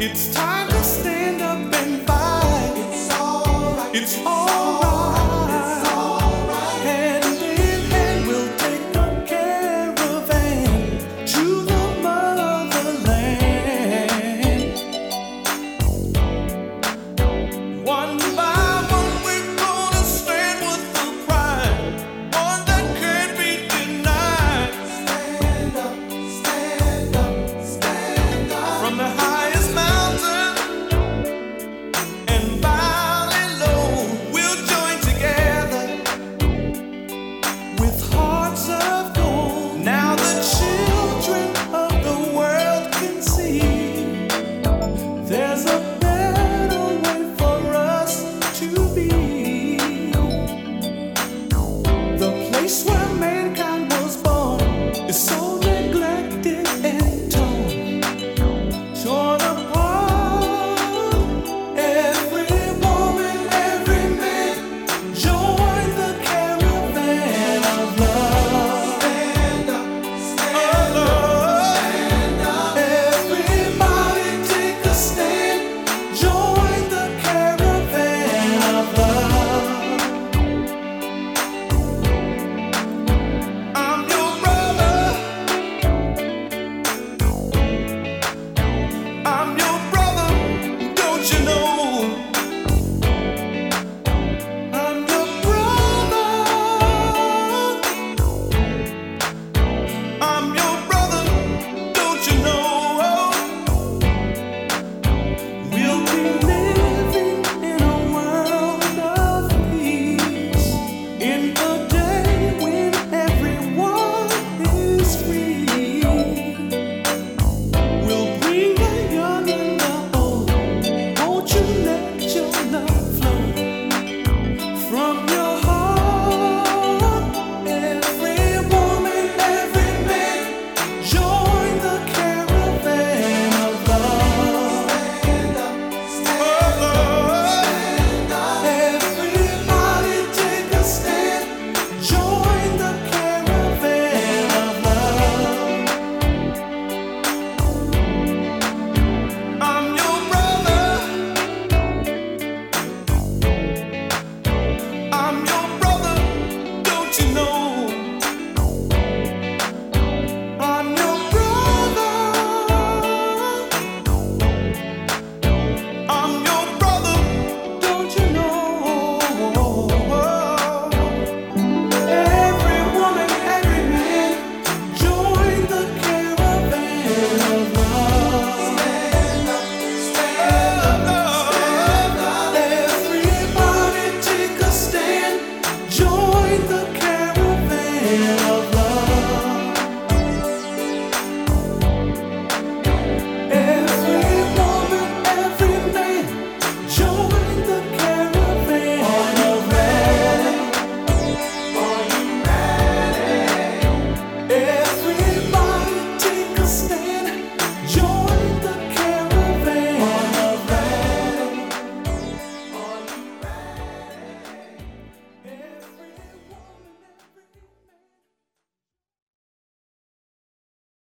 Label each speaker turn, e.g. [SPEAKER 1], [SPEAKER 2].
[SPEAKER 1] It's time be. you know